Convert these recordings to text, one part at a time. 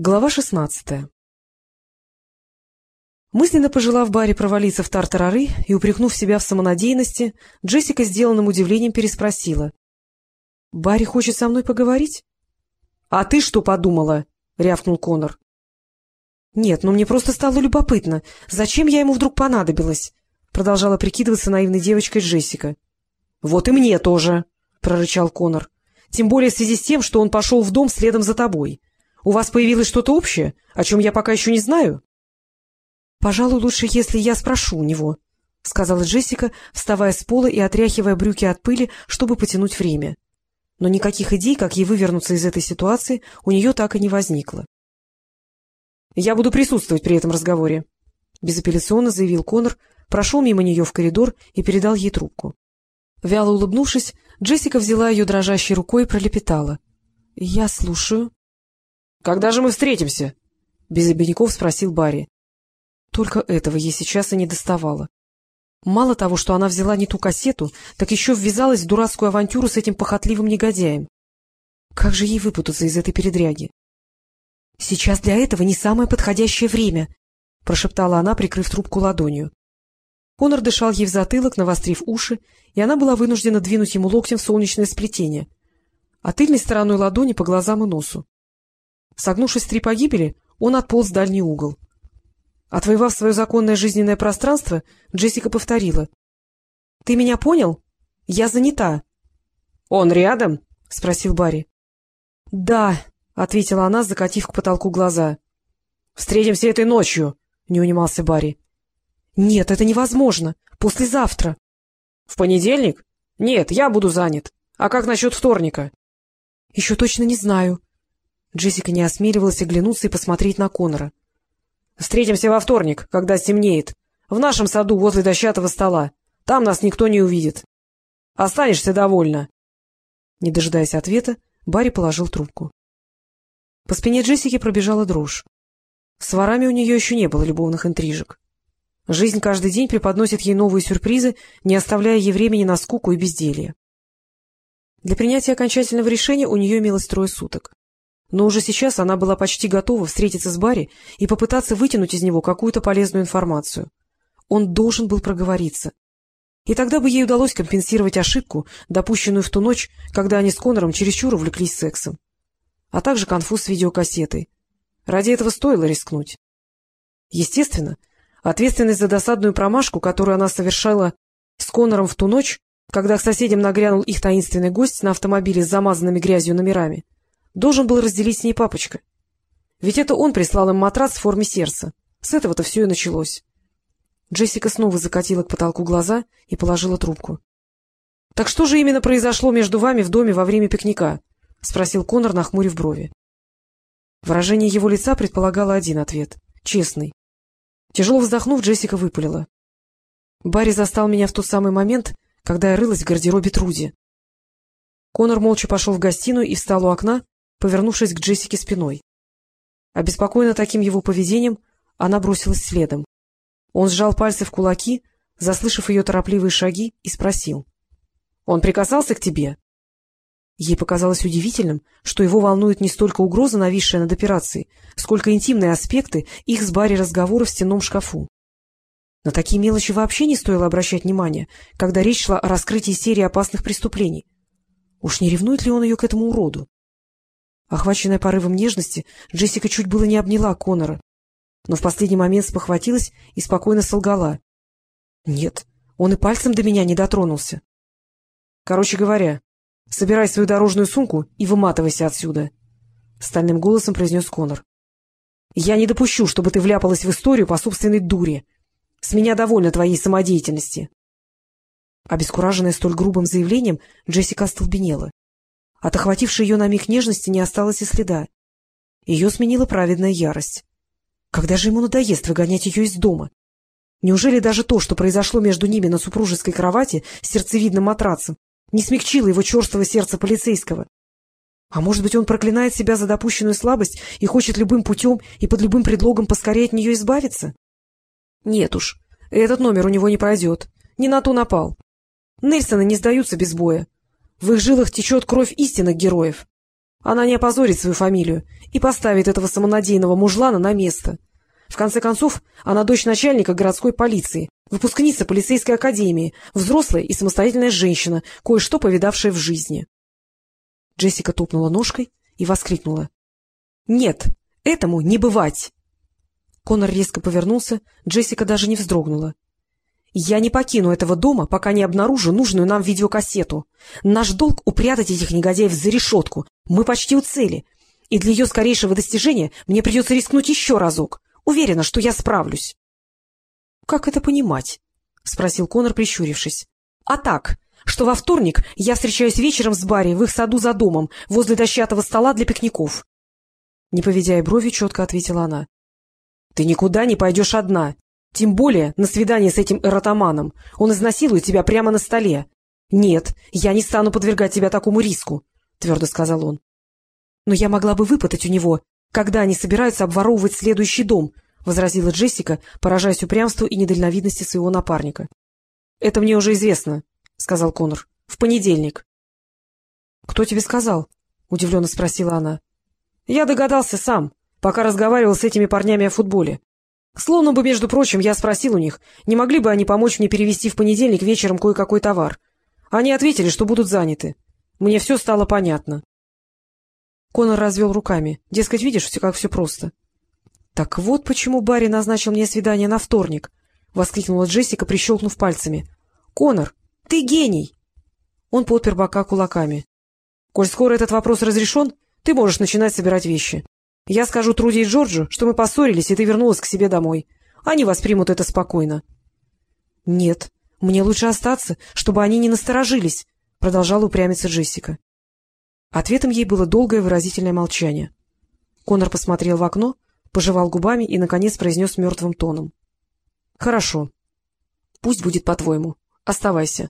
Глава шестнадцатая Мысленно пожелав Барри провалиться в тартарары и упрекнув себя в самонадеянности, Джессика сделанным удивлением переспросила. — Барри хочет со мной поговорить? — А ты что подумала? — рявкнул Конор. — Нет, ну мне просто стало любопытно. Зачем я ему вдруг понадобилась? — продолжала прикидываться наивной девочкой Джессика. — Вот и мне тоже, — прорычал Конор. — Тем более в связи с тем, что он пошел в дом следом за тобой. — у вас появилось что-то общее, о чем я пока еще не знаю? — Пожалуй, лучше, если я спрошу у него, — сказала Джессика, вставая с пола и отряхивая брюки от пыли, чтобы потянуть время. Но никаких идей, как ей вывернуться из этой ситуации, у нее так и не возникло. — Я буду присутствовать при этом разговоре, — безапелляционно заявил Конор, прошел мимо нее в коридор и передал ей трубку. Вяло улыбнувшись, Джессика взяла ее дрожащей рукой и пролепетала. — Я слушаю. — Когда же мы встретимся? — без обиняков спросил Барри. Только этого ей сейчас и не доставало. Мало того, что она взяла не ту кассету, так еще ввязалась в дурацкую авантюру с этим похотливым негодяем. Как же ей выпутаться из этой передряги? — Сейчас для этого не самое подходящее время, — прошептала она, прикрыв трубку ладонью. Конор дышал ей в затылок, навострив уши, и она была вынуждена двинуть ему локтем в солнечное сплетение, а тыльной стороной ладони по глазам и носу. Согнувшись три погибели, он отполз в дальний угол. Отвоевав свое законное жизненное пространство, Джессика повторила. — Ты меня понял? Я занята. — Он рядом? — спросил Барри. — Да, — ответила она, закатив к потолку глаза. — Встретимся этой ночью, — не унимался Барри. — Нет, это невозможно. Послезавтра. — В понедельник? Нет, я буду занят. А как насчет вторника? — Еще точно не знаю. Джессика не осмеливалась оглянуться и посмотреть на Конора. — Встретимся во вторник, когда стемнеет. В нашем саду возле дощатого стола. Там нас никто не увидит. Останешься довольна. Не дожидаясь ответа, Барри положил трубку. По спине Джессики пробежала дрожь. С ворами у нее еще не было любовных интрижек. Жизнь каждый день преподносит ей новые сюрпризы, не оставляя ей времени на скуку и безделье. Для принятия окончательного решения у нее имелось трое суток. Но уже сейчас она была почти готова встретиться с Барри и попытаться вытянуть из него какую-то полезную информацию. Он должен был проговориться. И тогда бы ей удалось компенсировать ошибку, допущенную в ту ночь, когда они с Конором чересчур увлеклись сексом. А также конфуз с видеокассетой. Ради этого стоило рискнуть. Естественно, ответственность за досадную промашку, которую она совершала с Конором в ту ночь, когда к соседям нагрянул их таинственный гость на автомобиле с замазанными грязью номерами, должен был разделить с ней папочка. Ведь это он прислал им матрас в форме сердца. С этого-то все и началось. Джессика снова закатила к потолку глаза и положила трубку. — Так что же именно произошло между вами в доме во время пикника? — спросил Конор, нахмурив брови. Выражение его лица предполагало один ответ — честный. Тяжело вздохнув, Джессика выпалила. Барри застал меня в тот самый момент, когда я рылась в гардеробе Труди. Конор молча пошел в гостиную и встал у окна, повернувшись к Джессике спиной. Обеспокоена таким его поведением, она бросилась следом. Он сжал пальцы в кулаки, заслышав ее торопливые шаги, и спросил. — Он прикасался к тебе? Ей показалось удивительным, что его волнует не столько угроза, нависшая над операцией, сколько интимные аспекты их с Барри разговора в стенном шкафу. На такие мелочи вообще не стоило обращать внимания, когда речь шла о раскрытии серии опасных преступлений. Уж не ревнует ли он ее к этому уроду? Охваченная порывом нежности, Джессика чуть было не обняла Конора, но в последний момент спохватилась и спокойно солгала. — Нет, он и пальцем до меня не дотронулся. — Короче говоря, собирай свою дорожную сумку и выматывайся отсюда, — стальным голосом произнес Конор. — Я не допущу, чтобы ты вляпалась в историю по собственной дуре. С меня довольно твоей самодеятельности. Обескураженная столь грубым заявлением, Джессика остолбенела. От охватившей ее на миг нежности не осталось и следа. Ее сменила праведная ярость. Когда же ему надоест выгонять ее из дома? Неужели даже то, что произошло между ними на супружеской кровати с сердцевидным матрацем, не смягчило его черствого сердца полицейского? А может быть, он проклинает себя за допущенную слабость и хочет любым путем и под любым предлогом поскорее от нее избавиться? Нет уж, этот номер у него не пройдет. Не на то напал. Нельсоны не сдаются без боя. В их жилах течет кровь истинных героев. Она не опозорит свою фамилию и поставит этого самонадеянного мужлана на место. В конце концов, она дочь начальника городской полиции, выпускница полицейской академии, взрослая и самостоятельная женщина, кое-что повидавшая в жизни. Джессика топнула ножкой и воскликнула. — Нет, этому не бывать! Конор резко повернулся, Джессика даже не вздрогнула. — Я не покину этого дома, пока не обнаружу нужную нам видеокассету. Наш долг — упрятать этих негодяев за решетку. Мы почти у цели. И для ее скорейшего достижения мне придется рискнуть еще разок. Уверена, что я справлюсь. — Как это понимать? — спросил Конор, прищурившись. — А так, что во вторник я встречаюсь вечером с Барри в их саду за домом, возле дощатого стола для пикников. Не поведя и брови, четко ответила она. — Ты никуда не пойдешь одна. Тем более на свидание с этим эротоманом. Он изнасилует тебя прямо на столе. — Нет, я не стану подвергать тебя такому риску, — твердо сказал он. — Но я могла бы выпытать у него, когда они собираются обворовывать следующий дом, — возразила Джессика, поражаясь упрямству и недальновидности своего напарника. — Это мне уже известно, — сказал Конор. — В понедельник. — Кто тебе сказал? — удивленно спросила она. — Я догадался сам, пока разговаривал с этими парнями о футболе. Словно бы, между прочим, я спросил у них, не могли бы они помочь мне перевести в понедельник вечером кое-какой товар. Они ответили, что будут заняты. Мне все стало понятно. Конор развел руками. Дескать, видишь, все как все просто. — Так вот почему Барри назначил мне свидание на вторник, — воскликнула Джессика, прищелкнув пальцами. — Конор, ты гений! Он подпер бока кулаками. — Коль скоро этот вопрос разрешен, ты можешь начинать собирать вещи. Я скажу Труди и Джорджу, что мы поссорились, и ты вернулась к себе домой. Они воспримут это спокойно. — Нет, мне лучше остаться, чтобы они не насторожились, — продолжала упрямиться Джессика. Ответом ей было долгое выразительное молчание. Конор посмотрел в окно, пожевал губами и, наконец, произнес мертвым тоном. — Хорошо. Пусть будет по-твоему. Оставайся.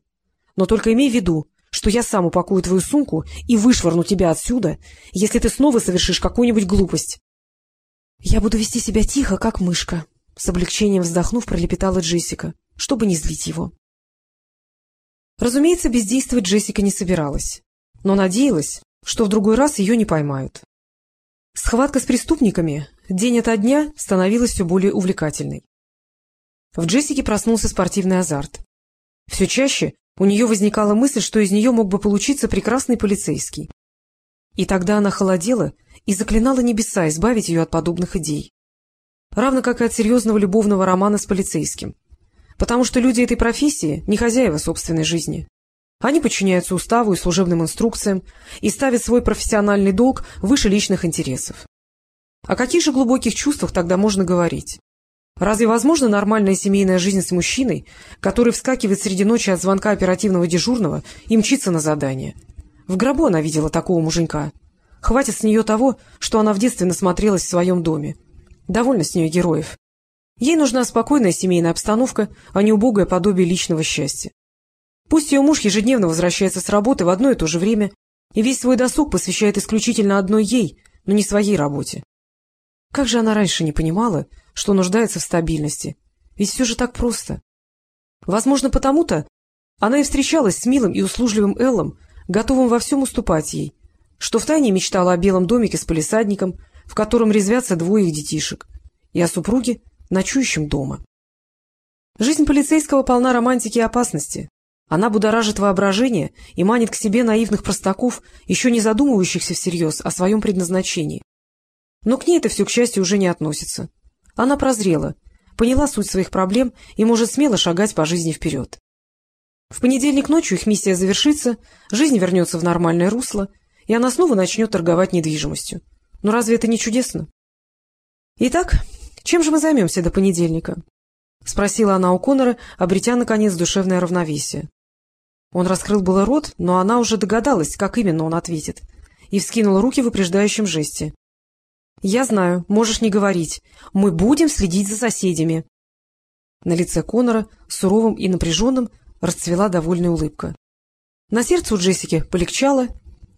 Но только имей в виду, что я сам упакую твою сумку и вышвырну тебя отсюда, если ты снова совершишь какую-нибудь глупость. — Я буду вести себя тихо, как мышка, — с облегчением вздохнув, пролепетала Джессика, чтобы не злить его. Разумеется, бездействовать Джессика не собиралась, но надеялась, что в другой раз ее не поймают. Схватка с преступниками день ото дня становилась все более увлекательной. В Джессике проснулся спортивный азарт. Все чаще у нее возникала мысль, что из нее мог бы получиться прекрасный полицейский. И тогда она холодела и заклинала небеса избавить ее от подобных идей. Равно как и от серьезного любовного романа с полицейским. Потому что люди этой профессии не хозяева собственной жизни. Они подчиняются уставу и служебным инструкциям и ставят свой профессиональный долг выше личных интересов. О каких же глубоких чувствах тогда можно говорить? Разве возможна нормальная семейная жизнь с мужчиной, который вскакивает среди ночи от звонка оперативного дежурного и мчится на задание? В гробу она видела такого муженька. Хватит с нее того, что она в детстве насмотрелась в своем доме. Довольно с нее героев. Ей нужна спокойная семейная обстановка, а не убогое подобие личного счастья. Пусть ее муж ежедневно возвращается с работы в одно и то же время и весь свой досуг посвящает исключительно одной ей, но не своей работе. Как же она раньше не понимала, что нуждается в стабильности? Ведь все же так просто. Возможно, потому-то она и встречалась с милым и услужливым Эллом, готовым во всем уступать ей, что втайне мечтала о белом домике с полисадником, в котором резвятся двое их детишек, и о супруге, ночующем дома. Жизнь полицейского полна романтики и опасности. Она будоражит воображение и манит к себе наивных простаков, еще не задумывающихся всерьез о своем предназначении. Но к ней это все, к счастью, уже не относится. Она прозрела, поняла суть своих проблем и может смело шагать по жизни вперед. В понедельник ночью их миссия завершится, жизнь вернется в нормальное русло, и она снова начнет торговать недвижимостью. Но разве это не чудесно? Итак, чем же мы займемся до понедельника? — спросила она у Конора, обретя, наконец, душевное равновесие. Он раскрыл было рот, но она уже догадалась, как именно он ответит, и вскинула руки в упреждающем жесте. — Я знаю, можешь не говорить. Мы будем следить за соседями. На лице Конора, суровым и напряженным, расцвела довольная улыбка. На сердце у Джессики полегчало,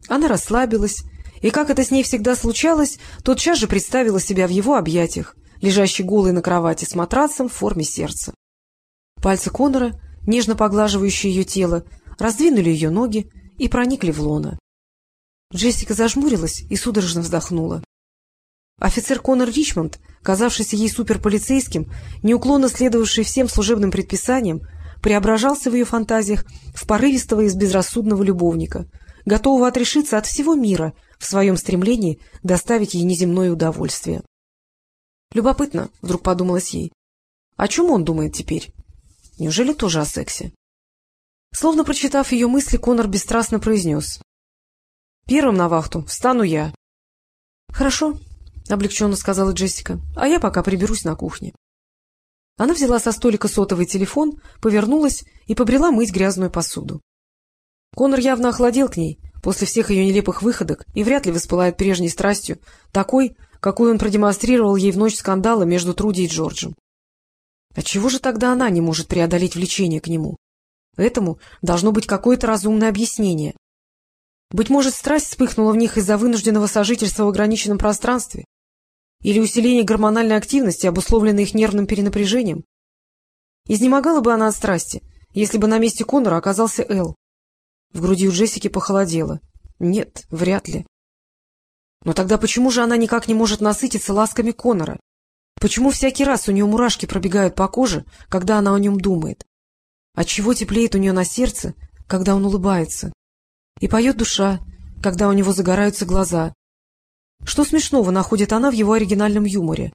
она расслабилась, и, как это с ней всегда случалось, тотчас же представила себя в его объятиях, лежащей голой на кровати с матрацем в форме сердца. Пальцы Конора, нежно поглаживающие ее тело, раздвинули ее ноги и проникли в лоно. Джессика зажмурилась и судорожно вздохнула. Офицер Конор Ричмонд, казавшийся ей суперполицейским, неуклонно следовавший всем служебным предписаниям, преображался в ее фантазиях в порывистого и безрассудного любовника, готового отрешиться от всего мира в своем стремлении доставить ей неземное удовольствие. Любопытно, — вдруг подумалось ей, — о чем он думает теперь? Неужели тоже о сексе? Словно прочитав ее мысли, Конор бесстрастно произнес. — Первым на вахту встану я. — Хорошо, — облегченно сказала Джессика, — а я пока приберусь на кухне. Она взяла со столика сотовый телефон, повернулась и побрела мыть грязную посуду. Конор явно охладел к ней после всех ее нелепых выходок и вряд ли воспылает прежней страстью, такой, какую он продемонстрировал ей в ночь скандала между Труди и Джорджем. Отчего же тогда она не может преодолеть влечение к нему? Этому должно быть какое-то разумное объяснение. Быть может, страсть вспыхнула в них из-за вынужденного сожительства в ограниченном пространстве? Или усиление гормональной активности, обусловленной их нервным перенапряжением? Изнемогала бы она от страсти, если бы на месте Конора оказался Эл. В груди у Джессики похолодело. Нет, вряд ли. Но тогда почему же она никак не может насытиться ласками Конора? Почему всякий раз у нее мурашки пробегают по коже, когда она о нем думает? Отчего теплеет у нее на сердце, когда он улыбается? И поет душа, когда у него загораются глаза. Что смешного находит она в его оригинальном юморе?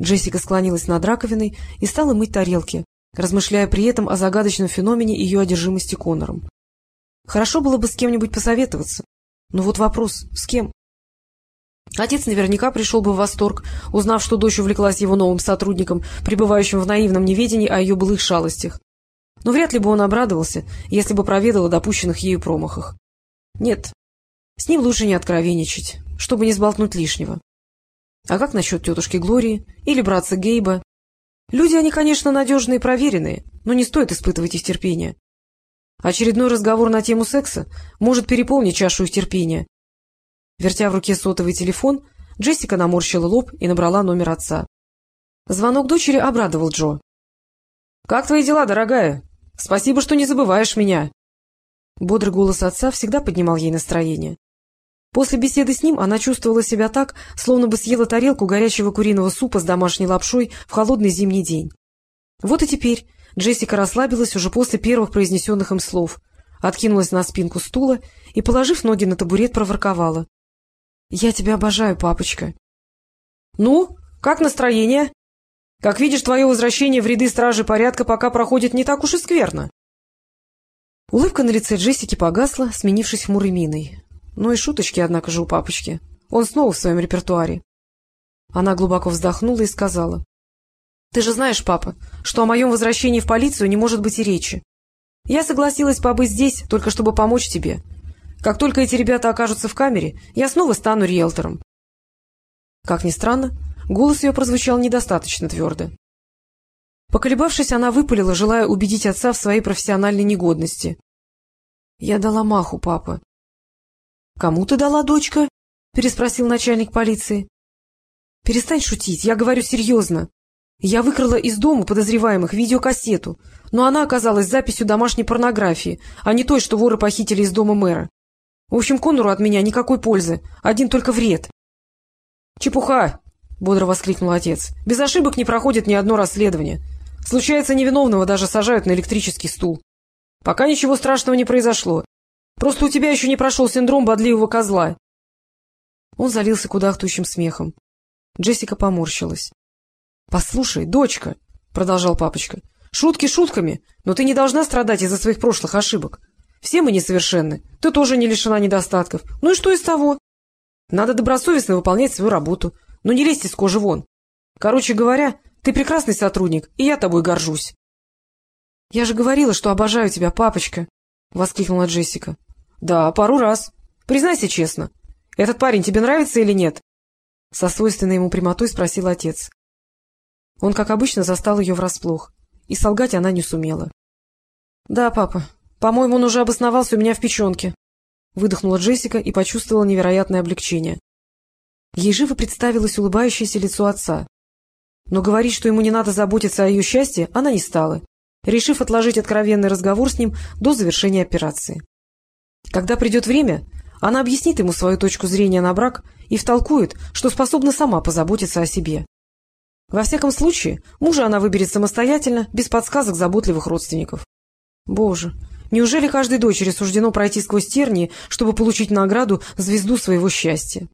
Джессика склонилась над раковиной и стала мыть тарелки, размышляя при этом о загадочном феномене ее одержимости Конором. Хорошо было бы с кем-нибудь посоветоваться. Но вот вопрос — с кем? Отец наверняка пришел бы в восторг, узнав, что дочь увлеклась его новым сотрудником, пребывающим в наивном неведении о ее былых шалостях. Но вряд ли бы он обрадовался, если бы проведал о допущенных ею промахах. Нет, с ним лучше не откровенничать, чтобы не сболтнуть лишнего. А как насчет тетушки Глории или братца Гейба? Люди они, конечно, надежные и проверенные, но не стоит испытывать их терпение. Очередной разговор на тему секса может переполнить чашу их терпения, Вертя в руке сотовый телефон, Джессика наморщила лоб и набрала номер отца. Звонок дочери обрадовал Джо. — Как твои дела, дорогая? Спасибо, что не забываешь меня. Бодрый голос отца всегда поднимал ей настроение. После беседы с ним она чувствовала себя так, словно бы съела тарелку горячего куриного супа с домашней лапшой в холодный зимний день. Вот и теперь Джессика расслабилась уже после первых произнесенных им слов, откинулась на спинку стула и, положив ноги на табурет, проворковала. — Я тебя обожаю, папочка. — Ну, как настроение? Как видишь, твое возвращение в ряды стражи порядка пока проходит не так уж и скверно. Улыбка на лице Джессики погасла, сменившись хмурой миной. Ну и шуточки, однако же, у папочки. Он снова в своем репертуаре. Она глубоко вздохнула и сказала. — Ты же знаешь, папа, что о моем возвращении в полицию не может быть и речи. Я согласилась побыть здесь, только чтобы помочь тебе. — как только эти ребята окажутся в камере, я снова стану риэлтором. Как ни странно, голос ее прозвучал недостаточно твердо. Поколебавшись, она выпалила, желая убедить отца в своей профессиональной негодности. — Я дала маху, папа. — Кому ты дала, дочка? — переспросил начальник полиции. — Перестань шутить, я говорю серьезно. Я выкрала из дома подозреваемых видеокассету, но она оказалась записью домашней порнографии, а не той, что воры похитили из дома мэра. В общем, Конору от меня никакой пользы, один только вред. — Чепуха! — бодро воскликнул отец. — Без ошибок не проходит ни одно расследование. Случается, невиновного даже сажают на электрический стул. Пока ничего страшного не произошло. Просто у тебя еще не прошел синдром бодливого козла. Он залился кудахтущим смехом. Джессика поморщилась. — Послушай, дочка, — продолжал папочка, — шутки шутками, но ты не должна страдать из-за своих прошлых ошибок. Все мы несовершенны. Ты тоже не лишена недостатков. Ну и что из того? Надо добросовестно выполнять свою работу. Но не лезь из кожи вон. Короче говоря, ты прекрасный сотрудник, и я тобой горжусь. — Я же говорила, что обожаю тебя, папочка, — воскликнула Джессика. — Да, пару раз. Признайся честно. Этот парень тебе нравится или нет? Со свойственной ему прямотой спросил отец. Он, как обычно, застал ее врасплох, и солгать она не сумела. — Да, папа, по-моему, он уже обосновался у меня в печенке. Выдохнула Джессика и почувствовала невероятное облегчение. Ей живо представилось улыбающееся лицо отца. Но говорить, что ему не надо заботиться о ее счастье, она не стала, решив отложить откровенный разговор с ним до завершения операции. Когда придет время, Она объяснит ему свою точку зрения на брак и втолкует, что способна сама позаботиться о себе. Во всяком случае, мужа она выберет самостоятельно, без подсказок заботливых родственников. Боже, неужели каждой дочери суждено пройти сквозь тернии, чтобы получить награду звезду своего счастья?